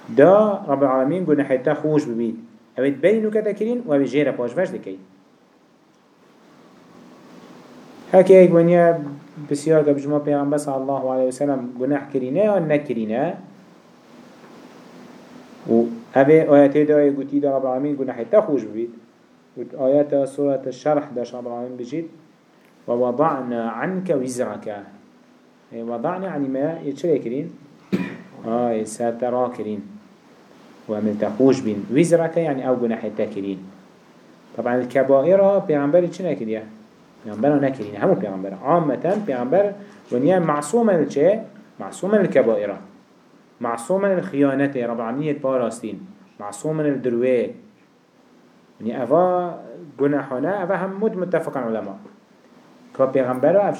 دا رب العالمين قلنا حتى خوش ببيت اوید بینو كتكرين و بجيرا باش فاش دكي هكي ايك ونيا بسيار قبل پیغمبر صلى الله عليه وسلم گناح كرينه یا نكرينه و اوه آيات دا يقول دا رب العالمين قلنا حتى خوش ببيت آيات سورة الشرح داش رب العالمين بجيت ووضعنا عنك وزرك وضعنا يعني ما؟ يتشري كرين آه ساترا كرين وعمل تخوش بين. وزرك يعني أو جناح التاكرين. طبعا الكبائر بيعنبر چنا كريا بيعنبر نكرين همو بيعنبر عامة بيعنبر ونيا معصوما الشيء معصوما الكبائر معصوما الخيانة رب العالمين باراستين معصوما الدروي يعني أفا جناحنا أفا هم متفق علماء که پیغمبر را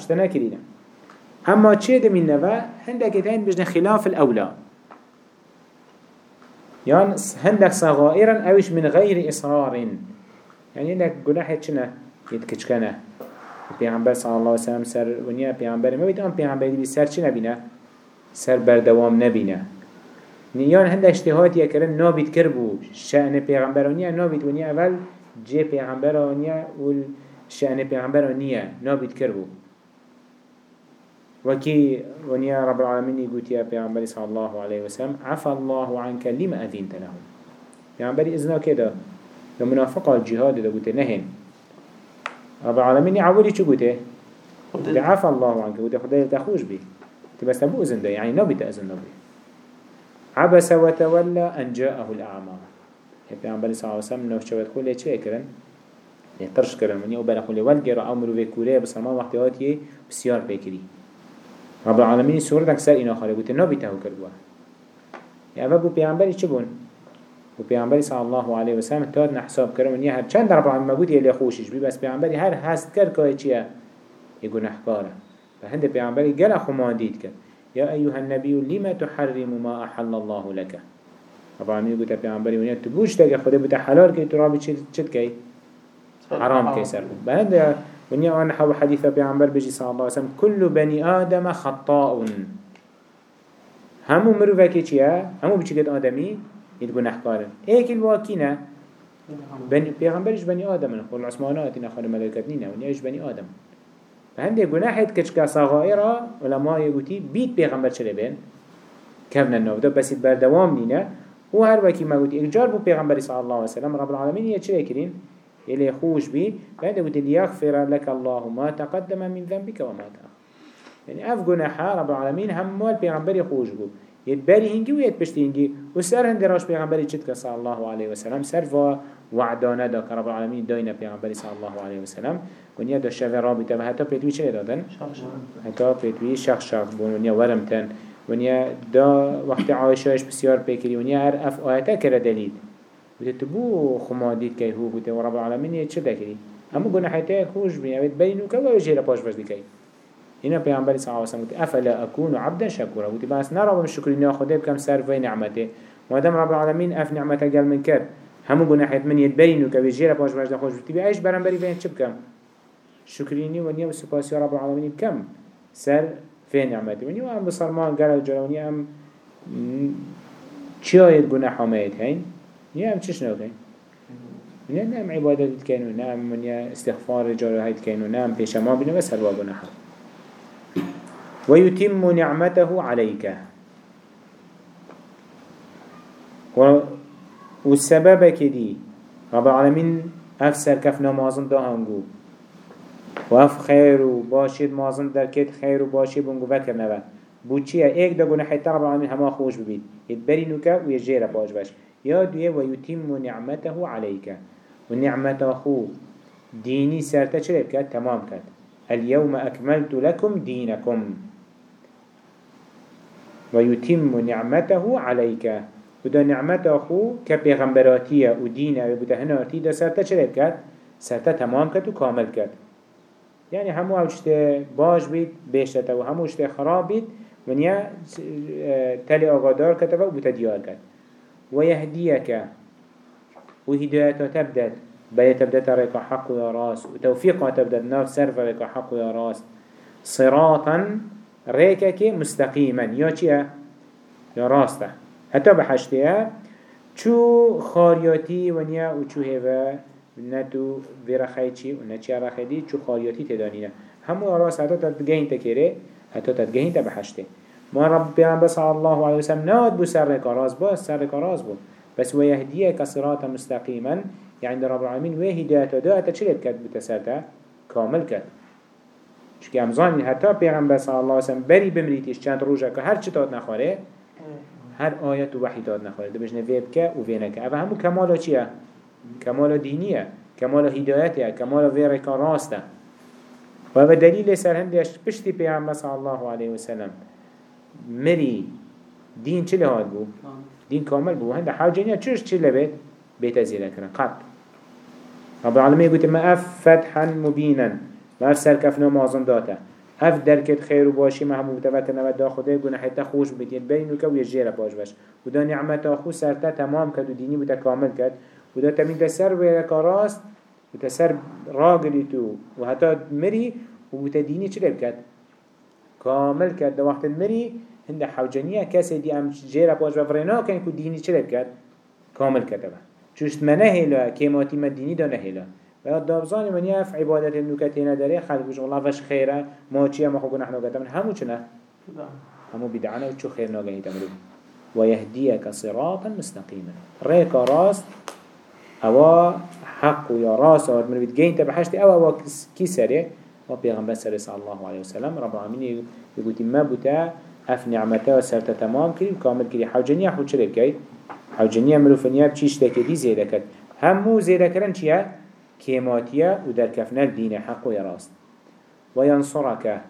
اما چه دمین نوه؟ هندک تین بجن خلاف الاولا. يعني هندك صغائرا اوش من غير اصرار يعني هندك جناح چنه؟ يتكچكنه پیغمبر صلی الله علیه وسلم سر ونیا پیغمبر ما بید آن پیغمبری بی سر چی نبینه؟ سر بردوام نبینه. نیان هند اشتهات یا کرن نابید کر بو. شأن پیغمبرانیه نابید ونیا اول جه پیغمبرانیه و شأن پیغمبر نیه نابید کربو وكي ونيا رب العالمين يقول يا پیغمبر صلى الله عليه وسلم عفى الله عنك لما أذنت لهم. پیغمبر إذنا كده المنافقة الجهاد ده قلت نهن رب العالمين يعولي شو قلت؟ عفى الله عنك قلت خدای تخوش بي. بس تبو إذن ده يعني نبي تأذن نبي. عبس وتولى أن جاءه الأعمى. پیغمبر صلى الله عليه وسلم نوشت كل شيء كرن؟ ترش کرن منی أو برخولی ولگر أو مروی کوره بسرمان وقتی هاتیه بسیار بکری رب العالمین سورت اکثر اینا خاله گوته نبی تهو کردوا یا اول بو پیغمبری چه بون؟ بو پیغمبری صلی الله علیه وسلم تاد نحساب کرن منی هر چند رب العالمین مگوت یلی خوشش بی بس پیغمبری هر هست کرد که چیه؟ یه گناهکاره فهند پیغمبری گل خمان دید کرد يا أيها النبي لما تحرم ما أحل الله لك رب العالمين قلت پیغمبری ونیا تو بوش تاگه خدا بتا حلال تو رابی چت کی؟ حرام كيسر بهند ونيا أنا حو حديث بيعمر بيجي صلى الله عليه وسلم كل بني آدم خطاء. همو مروفكي چيا؟ همو بچكت آدمي؟ يتگناح كارن ايك الواكينا بني پیغمبرش بني آدم خل العثمانات إن خال ملائكت نينا ونياش بني آدم. فهنده گناحت كچكا صغائرة علماء يقولي بيت پیغمبر چلي بين كفنا النوفده بس بردوام نينا و هر وكي ما قلت إجار بو پیغمبر صلى الله عليه وسلم رب العالمين يچلي كرين إلي خوش بي بعد قلت ليغفر لك الله ما تقدم من ذنبك وما تأخر. يعني أف گناحا رب العالمين هم مال پیغمبری خوش بو. يتبري هنگي و يتبشتي هنگي و سر هنده راش چد که صلى الله عليه وسلم سر و وعدانه دا که رب العالمين داينا پیغمبری صلى الله عليه وسلم ونیا دا رابطه و حتی پیتوی چه دادن؟ حتی پیتوی شخ شخ بون. ونیا ورمتن ونیا دا وقت عایشهش بسیار پیکری. ونیا هر اف آیتا کرده دلید. بوده تبو خمادید که هو بوده و رب العالمين چه دکری؟ همو گناحیتا خوش بین اوید بینو که و جهر پاش بجدی که. هنا پیامبر صلی الله علیه و سلم افلا اكون عبدا شکورا؟ و بس نرا بم شکری نه خدا بکم سر و نعمته. مادام رب العالمین اف نعمته قال من کرد. همو گناحت من يتبرينو كبيجيرا باش باش دخوش بتبي إيش برام بري فين شبكم شكريني ونيا وسباسي رب العالمين بكم سر في نعمته. ونيا وام بصرمان قال الجلوني ام چيايت گناح حمايت هين نيا ام چش نو هين نيا نام عبادت كينو نام نيا استغفار رجال هيت كينو نام پیش ما بينو بس هلوا گناح ويتم نعمته عليك و والسبب كدي رب العالمين أفسر كف نمازن ده هنگو. وأف خير وباشد مازن در كت خير وباشد بنگو فكر نبا بو چيه ايك ده حتى رب العالمين هما خوش ببيت يتبري نوكا ويجير باش باش. يا دوية ويتم نعمته عليك. ونعمته خو ديني سرتا چلب كات تمام كات. اليوم أكملت لكم دينكم. ويتم نعمته عليك. ودا نعمت أخو كبيغمبراتية ودينة وبدا هناتي دا سرتا چلب كد سرتا تمام كد وكامل كد يعني همو اوشت باش بيت بيشتا وهمو اوشت خراب بيت ونيا تلي آغادار كتبه وبتا ديار كد ويهديك. وهدايته تبدت بيت تبدت ريك حق يا راس. وتوفيقه تبدت نار سرف ريك حق يا راس. صراطا ريكك مستقيما. يا چيا يا راسته حتى بحشتها چو خارياتي ونيا و چو هوا نتو ويرا خيچي و نچي رخيدي چو خارياتي تدانينا همو راس حتى تدگهين تكيره حتى تدگهين تبحشته ما رب بيان صلى الله عليه وسلم ناد بو سر راس بو سر راس بو بس ويهديك صراطا مستقيما يعني رب العالمين وهدايته دا تشرب كد بتسرته كامل كد چونکه امزانی حتی پیغمبر صلی الله علیه وسلم بری بمریتیش چند روزه که هر چی نخوره هر آیت و وحی تاد نخوره. ده بجنه ویب و وینه اوه همو کمالا چیه؟ کمالا دینیه کمالا هدایتیه کمالا ویره که راسته و اوه دلیل سر هندیش پشتی پیغمبر صلی الله علیه وسلم مری دین چه لحاد بو؟ دین کامل بو. هنده حاجنیه چوش چه لبید؟ بیت زیره کرن. قط. رب العالمين يقول ما أف فتحا مبينا ما أف سركفنا معظم داتا أف دركت خير وباشي محبوب تبت نمت دا خده يقول حتى خوش بتين بينك ويجير باش باش. ودا نعمت أخو سرتا تمام كد وديني بتا كامل كد ودا تمين تسر ويكا راست وتسر راقلي تو. وحتى مري وبتا ديني چلب كد كامل دا وقت المري هند حوجانية كاسي دي ام جيرا باش بفرنا كان كو ديني چلب كد كامل كتبه چوشت منه هلا كيماتي مديني دا نهلا وياد دابزاني من يف عبادت داري خلق بيش والله فش خيره ما چيه ما خوكو نحن قدامن همو چنه همو بدعنا وچو خير ناقهي تمرو ويهديك صراطا مستقيما ريك راست هوا حق يا راس اور من بتجين تبحشت أو أو كسره وبيغمبر صلى الله عليه وسلم رب العالمين يقول ما بتا اف نعمته وسرت تمام كري وكامل كري حوجنيا حو چلي بكي حوجنيا مروفنيا بچيش تكدي زيده كد همو زيده كرن چيه كيماتيا ودركفنا الدين حق ويراست وينصرك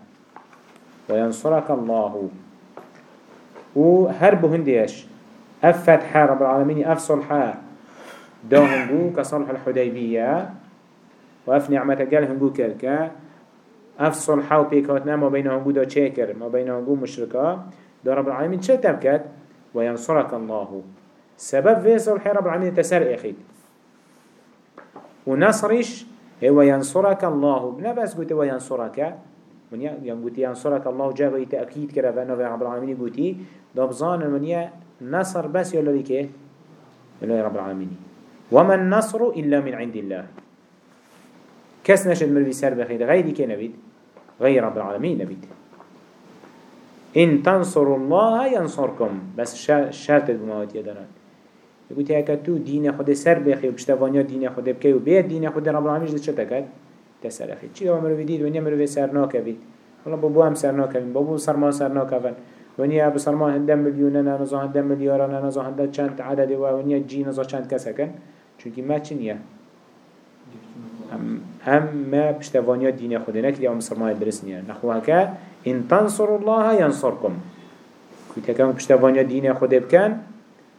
وينصرك الله وهرب هنديش أفتح رب العالمين أف صلحا داهنجو كصلح الحديبية وأف نعمة قال هنجو كركا أف صلحا وبيكاتنا ما بينهم دا شاكر ما بينهم مشركا دا رب العالمين شو تبكت وينصرك الله. سبب في صلح رب العالمين تسر إخيد ونصرش هو ينصرك الله. بنا بس قلت وينصرك یا گوتی انصرك الله جاء تأكيد كره فانا رب العالمين گوتی. دابزان ونیا نصر بس يلا لك يلا رب العالمين وما النصر إلا من عند الله. كس نشد مروي سر بخير غيري كي نبيد غير رب العالمين نبيد إن تنصروا الله ينصركم. بس شرط بموات يدران يقول هكا تو دين خود سر بخي وبشتفانيا دين خود بكي وبيت دين خود رب العالمين جد شتا كد تسر أخي چي دوا مروي ديد ونيا مروي سرناك بيد والله بابو هم سرناك بيد بابو سرمان سرناك بيد ونیا بسرمان هندم میلیون نه نزا هندم میلیارا نه نزا هندم چند عدد و ونیا جی نزا چند کس هکن چونکی ما چنیه هم ما بشتوانيا دين خود نكلي أو مسلمان درس نيا نخوها كا إن تنصر الله ينصركم. كنت كم بشتوانيا دين خود بكان؟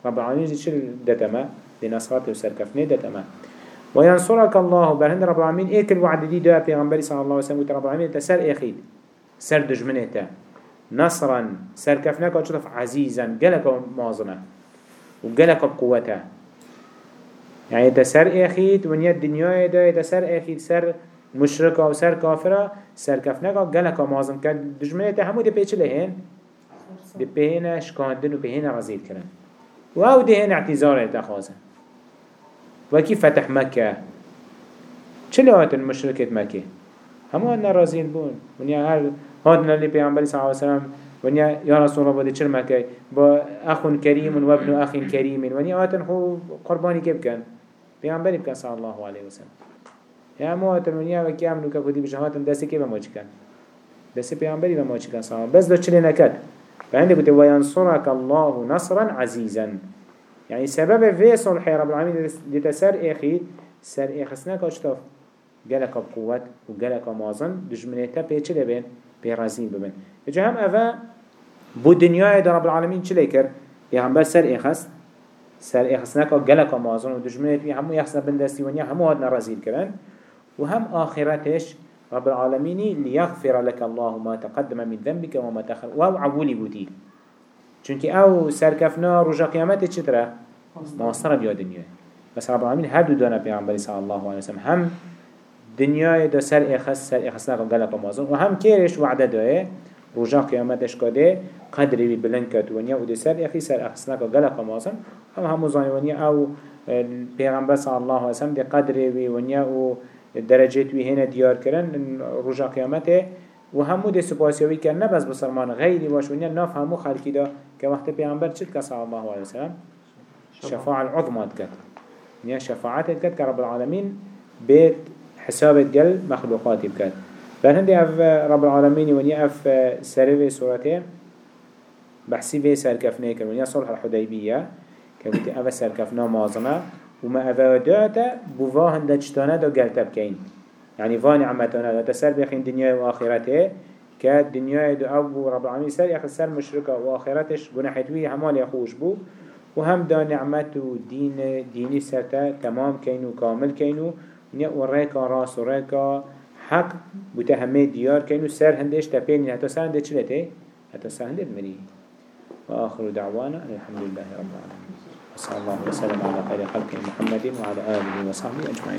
رب العالمين زي شل دتما. لنصرات وسركفني دتما. وينصرك الله. برهند رب العالمين. إيه كل وعد دي دعا پیغمبر صلى الله عليه وسلم. رب العالمين تسر إخيد. سر دجمنته نصرا. سركفناك وشرف عزيزا. قلك مازنة وقلك بقوته يعني تسر اخيد ونيا الدنيا دا تسر اخيد سر مشرك أو سر كافرة سر كفنك قالك مازن كان دجمنة تهمو دي بيش لهين دي بهنا شكاندن و بهنا رزيد كرن. واو دي هنا اعتزار تخازن وكي فتح مكة؟ چلوات المشركة مكة؟ همو أن رازين بون. ونيا هل هادنا اللي بيعنبالي صلى الله عليه وسلم ونيا يا رسول الله بدي چر مكة با أخ كريم وابن أخ كريم ونيا هاتن هو قرباني كيف كان پیامبری بکن صلی الله علیه و سلم ما تمنیا و کی امنو که کدی بجهاتم دستی که بماچ کن دستی پیامبری بماچ کن صلی بس دو چلی نکد. فعنده بوده وینصرك الله نصرا عزيزا يعني سبب في صلح رب العالمين لتسر أخي سر اخسناك اشتاف قالك بقوة وقالك مازن دجمنيتا بيچه لبين بيرازين ببن اجا هم افا بو دنيا رب العالمين چلي كر يهم بس سر اخس سر اخسنك جلك مازن ودجمنت في همو يحسن بندستي ونيا همو هاد نرزيل كمان وهم آخرتش رب العالمين ليغفر لك الله ما تقدم من ذنبك وما تأخر. وهو عبولي بوتي چونك أو سركفنا رجا قيامت چتره ماصر بيا دنيا بس رب العالمين هدو دانا بيعنبري صلى الله عليه وسلم هم دنيا دا سر اخس سر اخسنك جلك مازن وهم كيرش وعده داه رجا قيامتش كده قدري ببلنكت ونيا ودي سر أخي سر اخسنك جلك مازن هم همو زاني ونيا أو پیغمبر صلی الله علیه وسلم دی قدر وی ونیا و وی هنا دیار کرن رجا قیامته و همو دی سپاسیوی کرن نه بس بسرمان غیری باش ونیا ناف همو خلقی دا که وقت پیغمبر چید که صلی الله علیه وسلم؟ شفاع العظمات کد ونیا شفاعت کد که رب العالمین بيت حساب قل مخلوقات بكات فهندي اف رب العالمين ونيا اف سرve سورته بحسي في سركفنه كن ونيا صلح الحديبيه كبتي أفا سركفنا مازنا وما أفا داتا بوفا هنده چتانه دا قلتب كين يعني فاني عمتانا دا تسر بخين دنيا وآخرته كدنيا دو أبو رب العالمين سر يخي سر مشركة وآخرتش گناحتوي همال يخوش بو وهم دا نعمت و دين ديني سرتا تمام كينو كامل كينو وريكا راس وريكا حق بتهمه ديار كينو سر هندش تبين حتى سر هنده چلته حتى سر هنده مري وآخر دعوانا الحمد لله رب العالمين صلى الله وسلم على خير خلق محمد وعلى آله وصحبه أجمعين